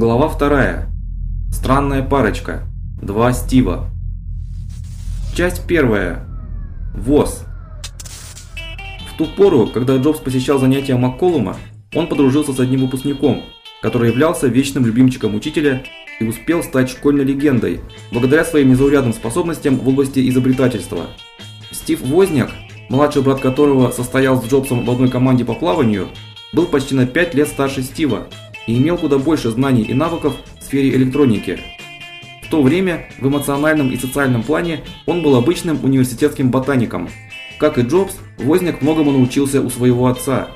Глава вторая. Странная парочка. Два Стива. Часть первая. ВОЗ. В ту пору, когда Джобс посещал занятия Макколума, он подружился с одним выпускником, который являлся вечным любимчиком учителя и успел стать школьной легендой благодаря своим незаурядным способностям в области изобретательства. Стив Возняк, младший брат которого состоял с Джобсом в одной команде по плаванию, был почти на 5 лет старше Стива и имел куда больше знаний и навыков в сфере электроники. В то время в эмоциональном и социальном плане он был обычным университетским ботаником. Как и Джобс, Возняк многому научился у своего отца.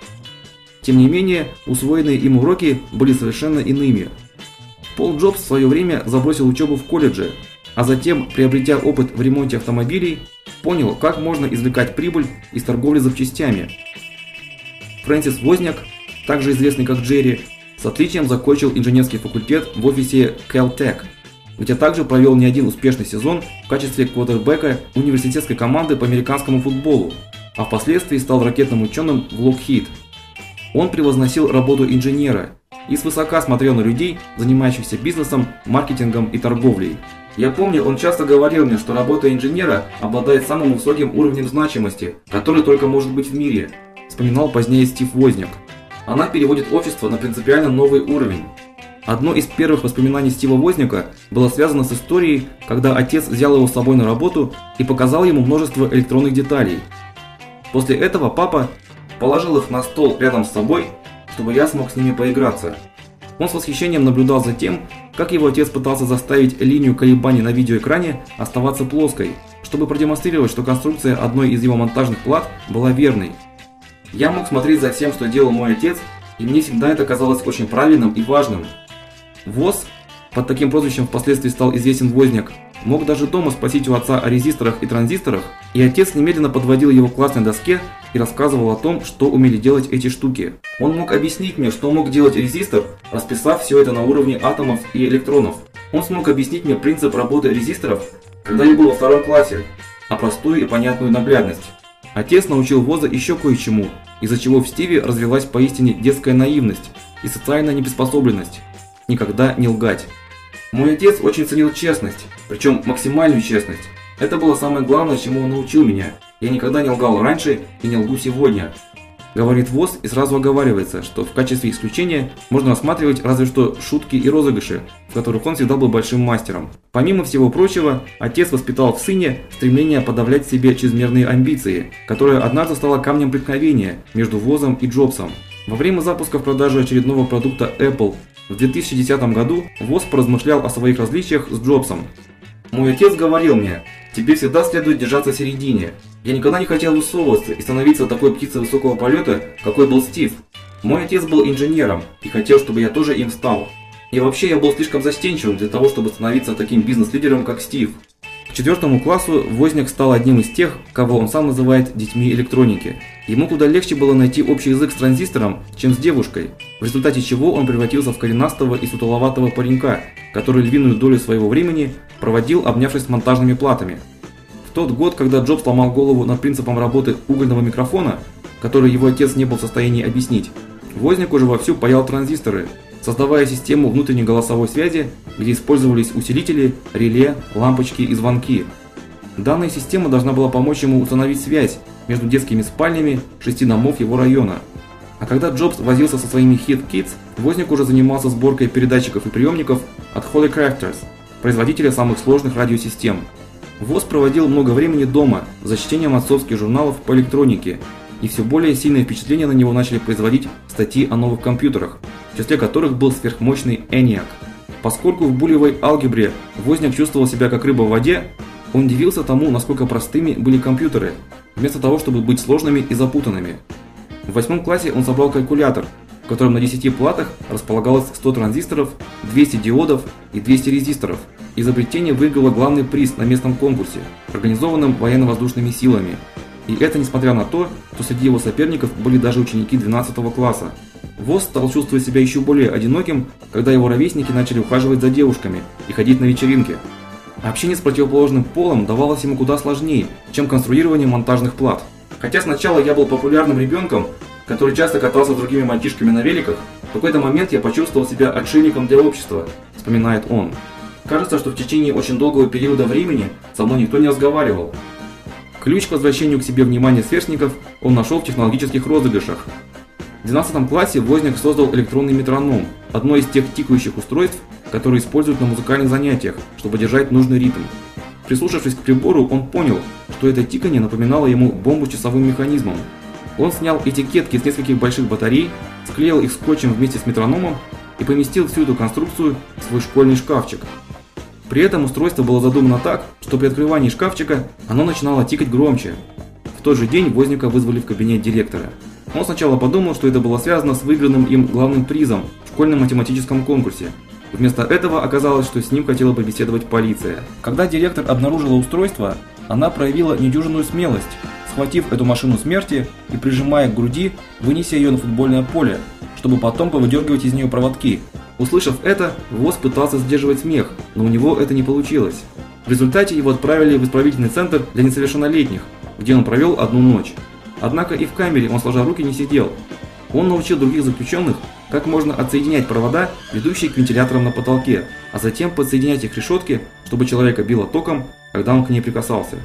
Тем не менее, усвоенные им уроки были совершенно иными. Пол Джобс в свое время забросил учебу в колледже, а затем, приобретя опыт в ремонте автомобилей, понял, как можно извлекать прибыль из торговли запчастями. Фрэнсис Возняк, также известный как Джерри, с отличием закончил инженерский факультет в офисе Caltech, где также провел не один успешный сезон в качестве квотербека университетской команды по американскому футболу, а впоследствии стал ракетным ученым в Lockheed. Он превозносил работу инженера и свысока смотрел на людей, занимающихся бизнесом, маркетингом и торговлей. Я помню, он часто говорил мне, что работа инженера обладает самым высоким уровнем значимости, который только может быть в мире, вспоминал позднее Стив Возняк. Она переводит общество на принципиально новый уровень. Одно из первых воспоминаний Стива Возняка было связано с историей, когда отец взял его с собой на работу и показал ему множество электронных деталей. После этого папа положил их на стол рядом с собой, чтобы я смог с ними поиграться. Он с восхищением наблюдал за тем, как его отец пытался заставить линию колебаний на видеоэкране оставаться плоской, чтобы продемонстрировать, что конструкция одной из его монтажных плат была верной. Я мог смотреть за всем, что делал мой отец, и мне всегда это казалось очень правильным и важным. ВОЗ, под таким прозвищем впоследствии стал известен Возняк, мог даже дома спросить у отца о резисторах и транзисторах, и отец немедленно подводил его к классной доске и рассказывал о том, что умели делать эти штуки. Он мог объяснить мне, что мог делать резистор, расписав все это на уровне атомов и электронов. Он смог объяснить мне принцип работы резисторов, когда я был во втором классе, а простую и понятную наглядность. Отец научил Воза еще кое-чему, из-за чего в Стиве развилась поистине детская наивность и социальная неприспособленность. Никогда не лгать. Мой отец очень ценил честность, причем максимальную честность. Это было самое главное, чему он научил меня. Я никогда не лгал раньше и не лгу сегодня. Говорит ВОЗ и сразу оговаривается, что в качестве исключения можно рассматривать разве что шутки и розыгрыши, в которых он всегда был большим мастером. Помимо всего прочего, отец воспитал в сыне стремление подавлять в себе чрезмерные амбиции, которое однажды стало камнем преткновения между ВОЗом и Джобсом. Во время запуска в продажу очередного продукта Apple в 2010 году ВОЗ поразмышлял о своих различиях с Джобсом. Мой отец говорил мне, тебе всегда следует держаться в середине, я никогда не хотел высовываться и становиться такой птицей высокого полета, какой был Стив. Мой отец был инженером и хотел, чтобы я тоже им стал. И вообще я был слишком застенчивым для того, чтобы становиться таким бизнес-лидером, как Стив. К четвертому классу Возняк стал одним из тех, кого он сам называет детьми электроники. Ему куда легче было найти общий язык с транзистором, чем с девушкой, в результате чего он превратился в коренастого и сутуловатого паренька, который львиную долю своего времени проводил, обнявшись монтажными платами тот год, когда Джобс сломал голову над принципом работы угольного микрофона, который его отец не был в состоянии объяснить, Возняк уже вовсю паял транзисторы, создавая систему внутренней голосовой связи, где использовались усилители, реле, лампочки и звонки. Данная система должна была помочь ему установить связь между детскими спальнями шести домов его района. А когда Джобс возился со своими Hit Kids, Возняк уже занимался сборкой передатчиков и приемников от Holy Crafters, производителя самых сложных радиосистем. ВОЗ проводил много времени дома за чтением отцовских журналов по электронике, и все более сильное впечатление на него начали производить статьи о новых компьютерах, в числе которых был сверхмощный ENIAC. Поскольку в булевой алгебре Возняк чувствовал себя как рыба в воде, он удивился тому, насколько простыми были компьютеры, вместо того, чтобы быть сложными и запутанными. В восьмом классе он собрал калькулятор, в котором на 10 платах располагалось 100 транзисторов, 200 диодов и 200 резисторов. Изобретение выиграло главный приз на местном конкурсе, организованном военно-воздушными силами. И это несмотря на то, что среди его соперников были даже ученики 12 класса. ВОЗ стал чувствовать себя еще более одиноким, когда его ровесники начали ухаживать за девушками и ходить на вечеринки. Общение с противоположным полом давалось ему куда сложнее, чем конструирование монтажных плат. Хотя сначала я был популярным ребенком, который часто катался с другими мальчишками на великах, какой-то момент я почувствовал себя отшельником для общества, вспоминает он. Кажется, что в течение очень долгого периода времени со мной никто не разговаривал. Ключ к возвращению к себе внимания сверстников он нашел в технологических розыгрышах. В 12 классе Возняк создал электронный метроном, одно из тех тикающих устройств, которые используют на музыкальных занятиях, чтобы держать нужный ритм. Прислушавшись к прибору, он понял, что это тиканье напоминало ему бомбу с часовым механизмом. Он снял этикетки с нескольких больших батарей, склеил их скотчем вместе с метрономом и поместил всю эту конструкцию в свой школьный шкафчик. При этом устройство было задумано так, что при открывании шкафчика оно начинало тикать громче. В тот же день Возника вызвали в кабинет директора. Он сначала подумал, что это было связано с выигранным им главным призом в школьном математическом конкурсе. Вместо этого оказалось, что с ним хотела побеседовать полиция. Когда директор обнаружила устройство, она проявила недюжинную смелость, схватив эту машину смерти и прижимая к груди, вынеся ее на футбольное поле, чтобы потом повыдергивать из нее проводки. Услышав это, ВОЗ пытался сдерживать смех, но у него это не получилось. В результате его отправили в исправительный центр для несовершеннолетних, где он провел одну ночь. Однако и в камере он сложа руки не сидел. Он научил других заключенных, как можно отсоединять провода, ведущие к вентиляторам на потолке, а затем подсоединять их к решетке, чтобы человека било током, когда он к ней прикасался.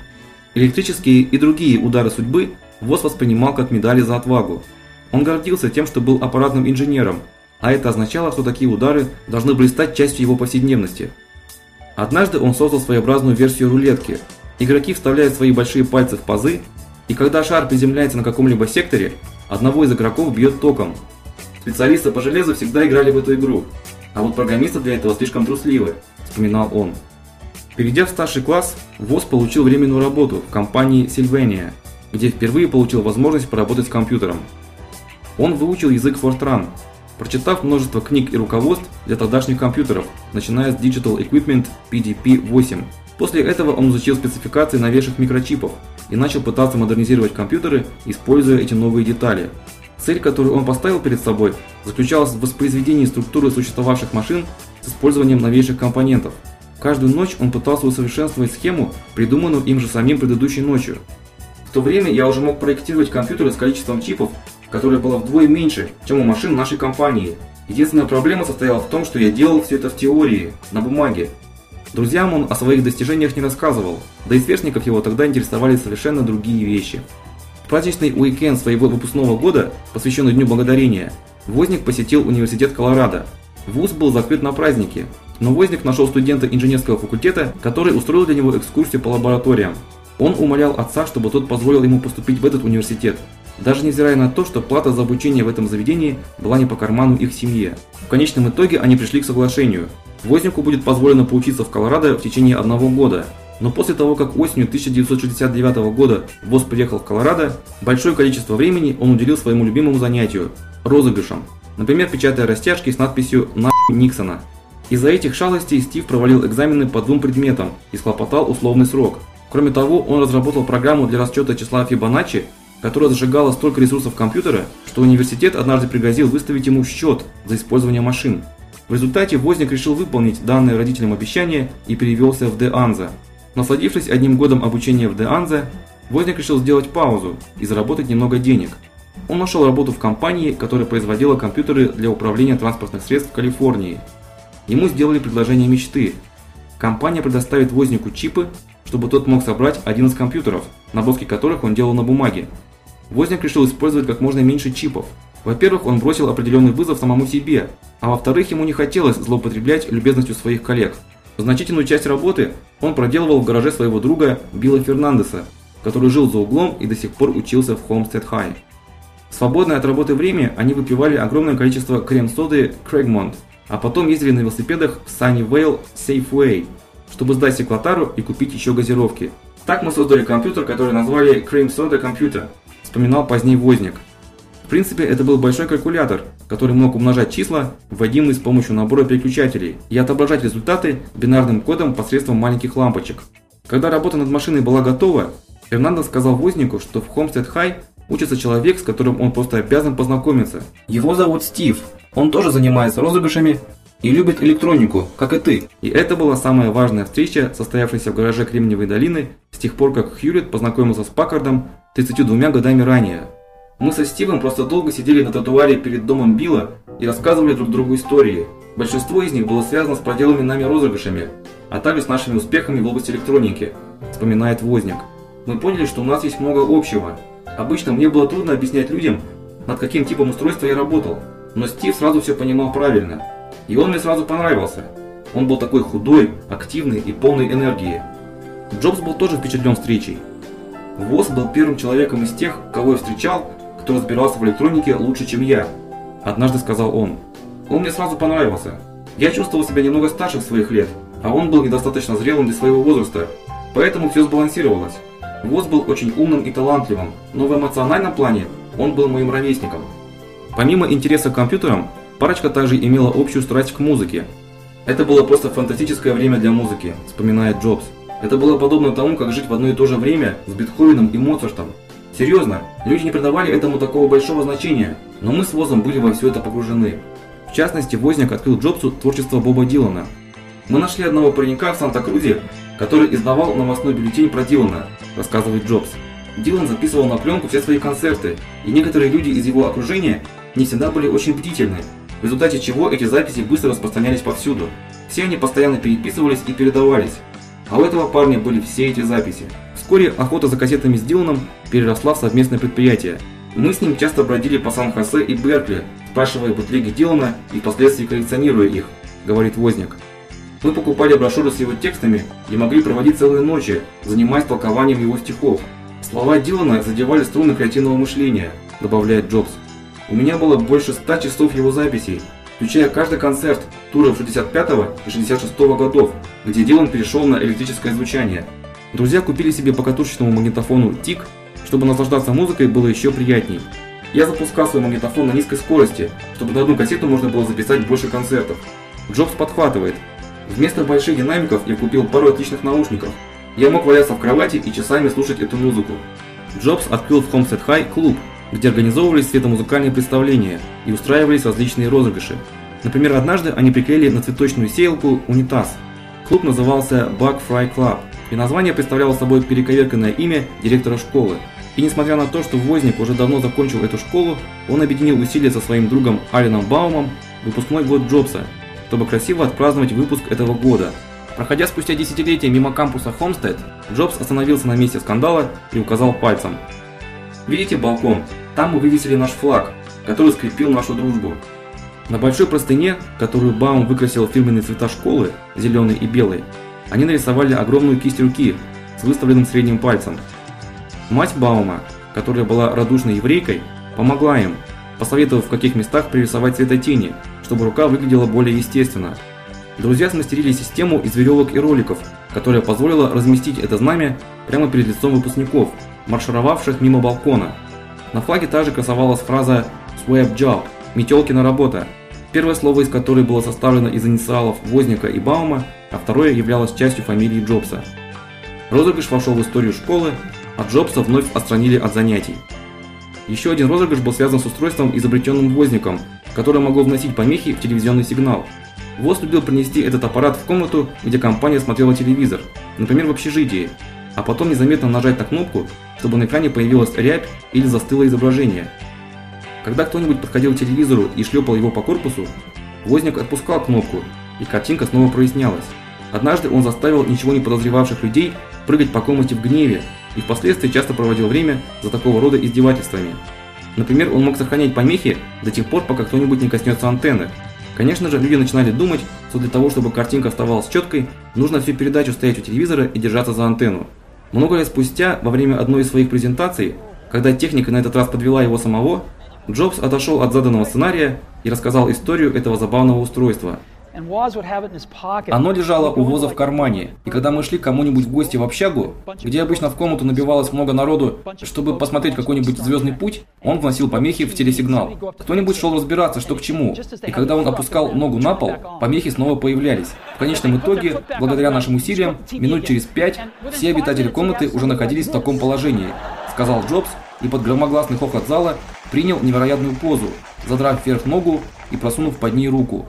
Электрические и другие удары судьбы ВОЗ воспринимал как медали за отвагу. Он гордился тем, что был аппаратным инженером, а это означало, что такие удары должны были стать частью его повседневности. Однажды он создал своеобразную версию рулетки. Игроки вставляют свои большие пальцы в пазы, и когда шар приземляется на каком-либо секторе, одного из игроков бьет током. Специалисты по железу всегда играли в эту игру, а вот программисты для этого слишком трусливы, вспоминал он. Перейдя в старший класс, ВОЗ получил временную работу в компании Sylvania, где впервые получил возможность поработать с компьютером. Он выучил язык Fortran, прочитав множество книг и руководств для тогдашних компьютеров, начиная с Digital Equipment PDP-8. После этого он изучил спецификации новейших микрочипов и начал пытаться модернизировать компьютеры, используя эти новые детали. Цель, которую он поставил перед собой, заключалась в воспроизведении структуры существовавших машин с использованием новейших компонентов – Каждую ночь он пытался усовершенствовать схему, придуманную им же самим предыдущей ночью. В то время я уже мог проектировать компьютеры с количеством чипов, которое было вдвое меньше, чем у машин нашей компании. Единственная проблема состояла в том, что я делал все это в теории, на бумаге. Друзьям он о своих достижениях не рассказывал, да и сверстников его тогда интересовали совершенно другие вещи. В праздничный уикенд своего выпускного года, посвященный Дню Благодарения, Возник посетил университет Колорадо. Вуз был закрыт на праздники, но Возник нашел студента инженерского факультета, который устроил для него экскурсию по лабораториям. Он умолял отца, чтобы тот позволил ему поступить в этот университет, даже невзирая на то, что плата за обучение в этом заведении была не по карману их семье. В конечном итоге они пришли к соглашению. Вознику будет позволено поучиться в Колорадо в течение одного года. Но после того, как осенью 1969 года ВОЗ приехал в Колорадо, большое количество времени он уделил своему любимому занятию – розыгрышам. Например, печатая растяжки с надписью «На Никсона». Из-за этих шалостей Стив провалил экзамены по двум предметам и схлопотал условный срок. Кроме того, он разработал программу для расчета числа Фибоначчи, которая сжигала столько ресурсов компьютера, что университет однажды пригрозил выставить ему счет за использование машин. В результате Возник решил выполнить данное родителям обещание и перевелся в Де Анза. Насладившись одним годом обучения в Де Анзе, Возник решил сделать паузу и заработать немного денег. Он нашел работу в компании, которая производила компьютеры для управления транспортных средств в Калифорнии – Ему сделали предложение мечты. Компания предоставит вознику чипы, чтобы тот мог собрать один из компьютеров, наброски которых он делал на бумаге. Возник решил использовать как можно меньше чипов. Во-первых, он бросил определенный вызов самому себе, а во-вторых, ему не хотелось злоупотреблять любезностью своих коллег. Значительную часть работы он проделывал в гараже своего друга Билла Фернандеса, который жил за углом и до сих пор учился в Холмстед Хай. В свободное от работы время они выпивали огромное количество крем-соды Крэгмонт а потом ездили на велосипедах в Sunnyvale Safeway, чтобы сдать стеклотару и купить еще газировки. Так мы создали компьютер, который назвали Cream Soda Computer, вспоминал позднее Возник. В принципе, это был большой калькулятор, который мог умножать числа, вводимые с помощью набора переключателей, и отображать результаты бинарным кодом посредством маленьких лампочек. Когда работа над машиной была готова, Фернандо сказал Вознику, что в Хомстед Хай учится человек, с которым он просто обязан познакомиться. Его зовут Стив, он тоже занимается розыгрышами и любит электронику, как и ты. И это была самая важная встреча, состоявшаяся в гараже Кремниевой долины с тех пор, как Хьюлетт познакомился с Паккардом 32 годами ранее. Мы со Стивом просто долго сидели на тротуаре перед домом Билла и рассказывали друг другу истории. Большинство из них было связано с проделанными нами розыгрышами, а также с нашими успехами в области электроники, вспоминает Возник. Мы поняли, что у нас есть много общего. Обычно мне было трудно объяснять людям, над каким типом устройства я работал, но Стив сразу все понимал правильно. И он мне сразу понравился. Он был такой худой, активный и полный энергии. Джобс был тоже впечатлен встречей. Восс был первым человеком из тех, кого я встречал, кто разбирался в электронике лучше, чем я. Однажды сказал он. Он мне сразу понравился. Я чувствовал себя немного старше своих лет, а он был недостаточно зрелым для своего возраста, поэтому все сбалансировалось. Восс был очень умным и талантливым, но в эмоциональном плане он был моим ровесником. Помимо интереса к компьютерам, парочка также имела общую страсть к музыке. Это было просто фантастическое время для музыки, вспоминает Джобс. Это было подобно тому, как жить в одно и то же время с Бетховеном и Моцартом. Серьезно, люди не придавали этому такого большого значения, но мы с Возом были во все это погружены. В частности, Возняк открыл Джобсу творчество Боба Дилана. Мы нашли одного паренька в Санта-Крузе, который издавал новостной бюллетень про Дилана, рассказывает Джобс. Дилан записывал на пленку все свои концерты, и некоторые люди из его окружения не всегда были очень бдительны, в результате чего эти записи быстро распространялись повсюду. Все они постоянно переписывались и передавались. А у этого парня были все эти записи. Вскоре охота за кассетами с Диланом переросла в совместное предприятие. Мы с ним часто бродили по Сан-Хосе и Беркли, спрашивая бутлеги Дилана и впоследствии коллекционируя их, говорит Возник. Мы покупали брошюры с его текстами и могли проводить целые ночи, занимаясь толкованием его стихов. Слова Дилана задевали струны креативного мышления, добавляет Джобс. У меня было больше ста часов его записей, включая каждый концерт туров 65 и 66 годов, где Дилан перешел на электрическое звучание. Друзья купили себе по катушечному магнитофону ТИК, чтобы наслаждаться музыкой было еще приятней. Я запускал свой магнитофон на низкой скорости, чтобы на одну кассету можно было записать больше концертов. Джобс подхватывает. Вместо больших динамиков я купил пару отличных наушников. Я мог валяться в кровати и часами слушать эту музыку. Джобс открыл в Homestead High клуб, где организовывались светомузыкальные представления и устраивались различные розыгрыши. Например, однажды они приклеили на цветочную сеялку унитаз. Клуб назывался Bug Fry Club, и название представляло собой перековерканное имя директора школы. И несмотря на то, что Возник уже давно закончил эту школу, он объединил усилия со своим другом Алином Баумом выпускной год Джобса, чтобы красиво отпраздновать выпуск этого года. Проходя спустя десятилетия мимо кампуса Хомстед, Джобс остановился на месте скандала и указал пальцем. «Видите балкон? Там мы вывесили наш флаг, который скрепил нашу дружбу. На большой простыне, которую Баум выкрасил в фирменные цвета школы, зеленый и белый, они нарисовали огромную кисть руки с выставленным средним пальцем. Мать Баума, которая была радушной еврейкой, помогла им, посоветовав в каких местах пририсовать цветотени, чтобы рука выглядела более естественно. Друзья смастерили систему из веревок и роликов, которая позволила разместить это знамя прямо перед лицом выпускников, маршировавших мимо балкона. На флаге также красовалась фраза "Swap job" – метелкина работа, первое слово из которой было составлено из инициалов Возника и Баума, а второе являлось частью фамилии Джобса. Розыгрыш вошел в историю школы, а Джобса вновь отстранили от занятий. Еще один розыгрыш был связан с устройством, изобретенным Возником, которое могло вносить помехи в телевизионный сигнал. Воз любил принести этот аппарат в комнату, где компания смотрела телевизор, например, в общежитии, а потом незаметно нажать на кнопку, чтобы на экране появилась рябь или застыло изображение. Когда кто-нибудь подходил к телевизору и шлепал его по корпусу, Возник отпускал кнопку, и картинка снова прояснялась. Однажды он заставил ничего не подозревавших людей прыгать по комнате в гневе и впоследствии часто проводил время за такого рода издевательствами. Например, он мог сохранять помехи до тех пор, пока кто-нибудь не коснется антенны. Конечно же, люди начинали думать, что для того, чтобы картинка оставалась четкой, нужно всю передачу стоять у телевизора и держаться за антенну. Много лет спустя, во время одной из своих презентаций, когда техника на этот раз подвела его самого, Джобс отошел от заданного сценария и рассказал историю этого забавного устройства – оно лежало у Воза в кармане, и когда мы шли кому-нибудь в гости в общагу, где обычно в комнату набивалось много народу, чтобы посмотреть какой-нибудь звездный путь, он вносил помехи в телесигнал. Кто-нибудь шел разбираться, что к чему, и когда он опускал ногу на пол, помехи снова появлялись. В конечном итоге, благодаря нашим усилиям, минут через пять все обитатели комнаты уже находились в таком положении, сказал Джобс, и под громогласный хохот зала принял невероятную позу, задрав вверх ногу и просунув под ней руку.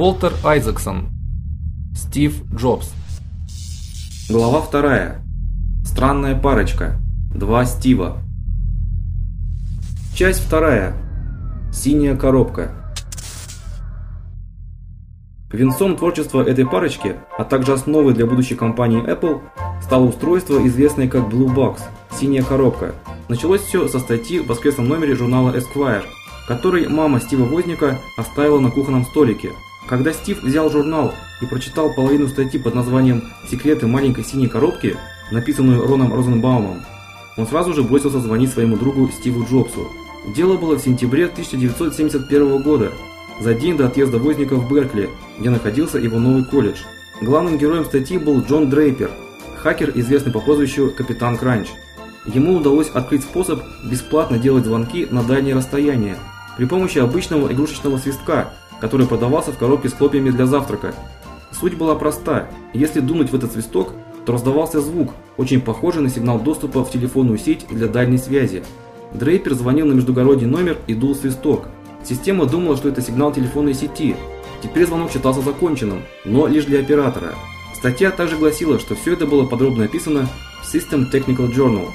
Волтер Айзексон. Стив Джобс. Глава вторая. Странная парочка. Два Стива. Часть вторая. Синяя коробка. Венцом творчества этой парочки, а также основой для будущей компании Apple, стало устройство, известное как Blue Box – синяя коробка. Началось все со статьи в воскресном номере журнала Esquire, который мама Стива Возника оставила на кухонном столике. Когда Стив взял журнал и прочитал половину статьи под названием «Секреты маленькой синей коробки», написанную Роном Розенбаумом, он сразу же бросился звонить своему другу Стиву Джобсу. Дело было в сентябре 1971 года, за день до отъезда Возника в Беркли, где находился его новый колледж. Главным героем статьи был Джон Дрейпер, хакер, известный по прозвищу Капитан Кранч. Ему удалось открыть способ бесплатно делать звонки на дальние расстояния при помощи обычного игрушечного свистка, который продавался в коробке с хлопьями для завтрака. Суть была проста. Если дунуть в этот свисток, то раздавался звук, очень похожий на сигнал доступа в телефонную сеть для дальней связи. Дрейпер звонил на междугородний номер и дул свисток. Система думала, что это сигнал телефонной сети. Теперь звонок считался законченным, но лишь для оператора. Статья также гласила, что все это было подробно описано в System Technical Journal.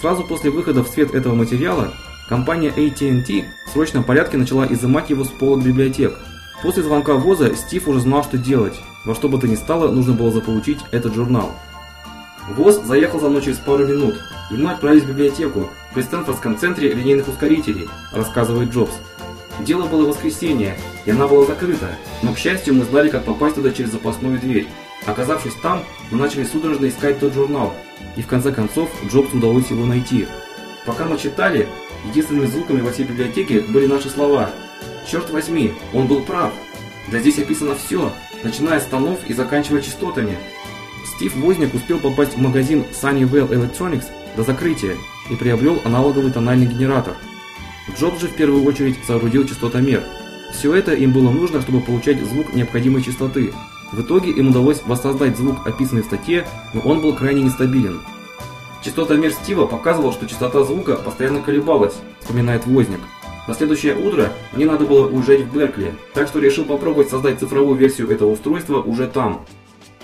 Сразу после выхода в свет этого материала, компания AT&T в срочном порядке начала изымать его с полок библиотек. После звонка ВОЗа Стив уже знал, что делать. Во что бы то ни стало, нужно было заполучить этот журнал. ВОЗ заехал за мной через пару минут, и мы отправились в библиотеку при Стэнфордском центре линейных ускорителей, рассказывает Джобс. Дело было в воскресенье, и она была закрыта, но, к счастью, мы знали, как попасть туда через запасную дверь. Оказавшись там, мы начали судорожно искать тот журнал, и в конце концов Джобсу удалось его найти. Пока мы читали, единственными звуками во всей библиотеке были наши слова. Черт возьми, он был прав. Да здесь описано все, начиная с тонов и заканчивая частотами. Стив Возняк успел попасть в магазин Sunnyvale Electronics до закрытия и приобрел аналоговый тональный генератор. Джобс же в первую очередь соорудил частотомер. Все это им было нужно, чтобы получать звук необходимой частоты. В итоге им удалось воссоздать звук, описанный в статье, но он был крайне нестабилен. Частотомер Стива показывал, что частота звука постоянно колебалась, вспоминает Возняк. На следующее утро мне надо было уезжать в Беркли, так что решил попробовать создать цифровую версию этого устройства уже там.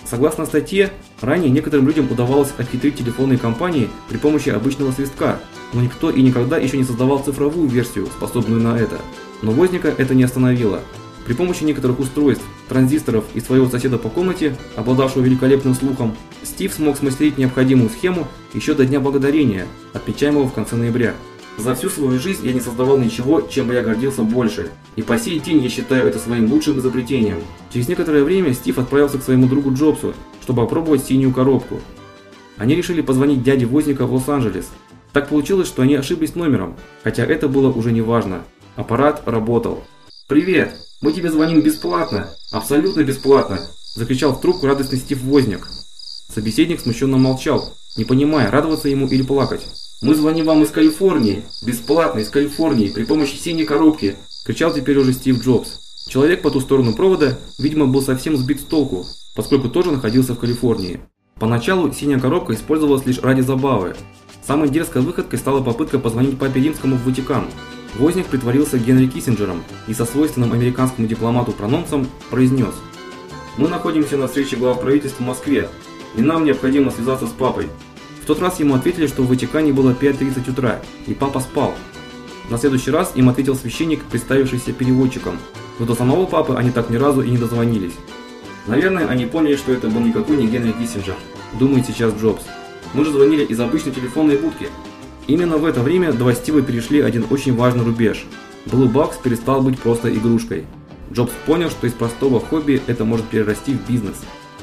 Согласно статье, ранее некоторым людям удавалось обхитрить телефонные компании при помощи обычного свистка, но никто и никогда еще не создавал цифровую версию, способную на это. Но Возника это не остановило. При помощи некоторых устройств, транзисторов и своего соседа по комнате, обладавшего великолепным слухом, Стив смог смастерить необходимую схему еще до Дня Благодарения, отмечаемого в конце ноября. За всю свою жизнь я не создавал ничего, чем бы я гордился больше, и по сей день я считаю это своим лучшим изобретением. Через некоторое время Стив отправился к своему другу Джобсу, чтобы опробовать синюю коробку. Они решили позвонить дяде Возника в Лос-Анджелес. Так получилось, что они ошиблись номером, хотя это было уже не важно. Аппарат работал. «Привет! Мы тебе звоним бесплатно! Абсолютно бесплатно!» – закричал в трубку радостный Стив Возник. Собеседник смущенно молчал, не понимая, радоваться ему или плакать. Мы звоним вам из Калифорнии, бесплатно из Калифорнии, при помощи синей коробки, кричал теперь уже Стив Джобс. Человек по ту сторону провода, видимо, был совсем сбит с толку, поскольку тоже находился в Калифорнии. Поначалу синяя коробка использовалась лишь ради забавы. Самой дерзкой выходкой стала попытка позвонить папе Римскому в Ватикан. Возник притворился Генри Киссинджером и со свойственным американскому дипломату прононсом произнес: "Мы находимся на встрече глав правительства в Москве, и нам необходимо связаться с папой. В тот раз ему ответили, что в Ватикане было 5.30 утра, и папа спал. На следующий раз им ответил священник, представившийся переводчиком, но до самого папы они так ни разу и не дозвонились. Наверное, они поняли, что это был никакой не Генри Киссинджер, думает сейчас Джобс. Мы же звонили из обычной телефонной будки. Именно в это время два Стива перешли один очень важный рубеж. Blue Box перестал быть просто игрушкой. Джобс понял, что из простого хобби это может перерасти в бизнес.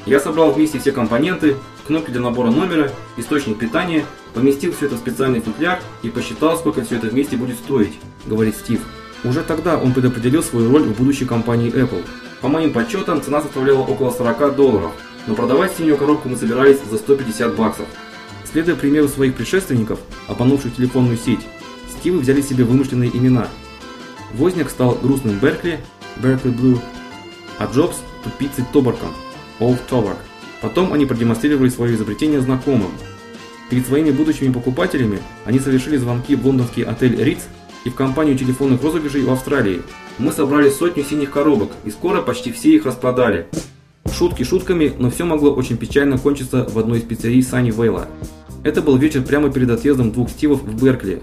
Я собрал вместе все компоненты, кнопки для набора номера, источник питания, поместил все это в специальный футляр и посчитал, сколько все это вместе будет стоить, говорит Стив. Уже тогда он предопределил свою роль в будущей компании Apple. По моим подсчетам, цена составляла около 40 долларов, но продавать синюю коробку мы собирались за 150 баксов. Следуя примеру своих предшественников, обманувших телефонную сеть, Стивы взяли себе вымышленные имена. Возняк стал грустным Беркли, Беркли Blue, а Джобс – тупицей Тобарком, Old Tobark. Потом они продемонстрировали свое изобретение знакомым. Перед своими будущими покупателями они совершили звонки в лондонский отель Ritz и в компанию телефонных розыгрышей в Австралии. Мы собрали сотню синих коробок, и скоро почти все их распродали. Шутки шутками, но все могло очень печально кончиться в одной из пиццерий Санни Вейла. Это был вечер прямо перед отъездом двух Стивов в Беркли.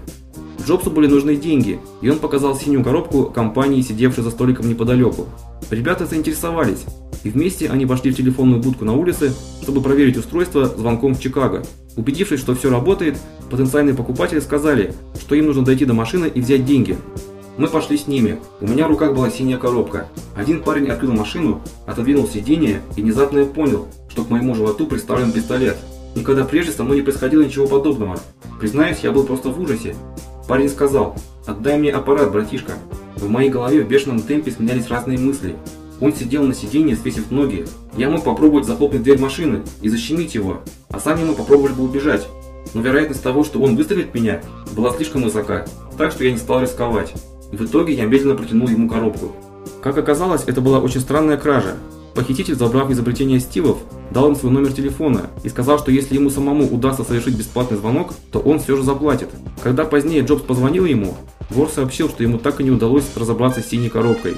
Джобсу были нужны деньги, и он показал синюю коробку компании, сидевшей за столиком неподалеку. Ребята заинтересовались, и вместе они пошли в телефонную будку на улице, чтобы проверить устройство звонком в Чикаго. Убедившись, что все работает, потенциальные покупатели сказали, что им нужно дойти до машины и взять деньги. Мы пошли с ними. У меня в руках была синяя коробка. Один парень открыл машину, отодвинул сиденье и внезапно я понял, что к моему животу приставлен пистолет. Никогда прежде со мной не происходило ничего подобного. Признаюсь, я был просто в ужасе. Парень сказал: "Отдай мне аппарат, братишка". В моей голове в бешеном темпе сменялись разные мысли. Он сидел на сиденье, свесив ноги. Я мог попробовать захлопнуть дверь машины и защемить его, а сами мы попробовали бы убежать. Но вероятность того, что он выстрелит меня, была слишком высока, так что я не стал рисковать. В итоге я медленно протянул ему коробку. Как оказалось, это была очень странная кража. Похититель, забрав изобретение Стивов, дал им свой номер телефона и сказал, что если ему самому удастся совершить бесплатный звонок, то он все же заплатит. Когда позднее Джобс позвонил ему, вор сообщил, что ему так и не удалось разобраться с синей коробкой.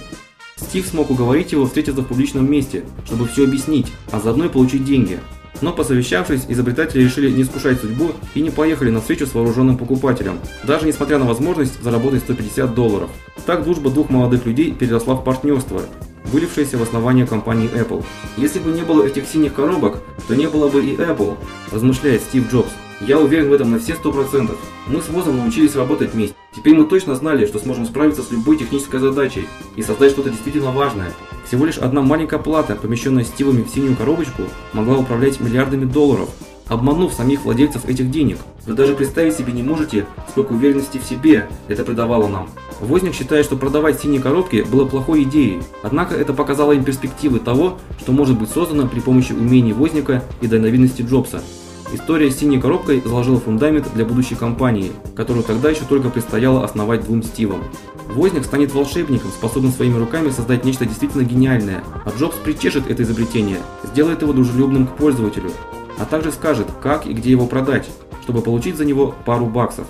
Стив смог уговорить его встретиться в публичном месте, чтобы все объяснить, а заодно и получить деньги. Но посовещавшись, изобретатели решили не искушать судьбу и не поехали на встречу с вооруженным покупателем, даже несмотря на возможность заработать 150 долларов. Так дружба двух молодых людей переросла в партнерство, вылившееся в основание компании Apple. Если бы не было этих синих коробок, то не было бы и Apple, размышляет Стив Джобс. Я уверен в этом на все 100%. Мы с Возом научились работать вместе. Теперь мы точно знали, что сможем справиться с любой технической задачей и создать что-то действительно важное. Всего лишь одна маленькая плата, помещенная Стивами в синюю коробочку, могла управлять миллиардами долларов, обманув самих владельцев этих денег. Вы даже представить себе не можете, сколько уверенности в себе это придавало нам. Возник считает, что продавать синие коробки было плохой идеей, однако это показало им перспективы того, что может быть создано при помощи умений Возника и дальновидности Джобса. История с синей коробкой заложила фундамент для будущей компании, которую тогда еще только предстояло основать двум Стивам. Возник станет волшебником, способным своими руками создать нечто действительно гениальное, а Джобс причешет это изобретение, сделает его дружелюбным к пользователю, а также скажет, как и где его продать, чтобы получить за него пару баксов.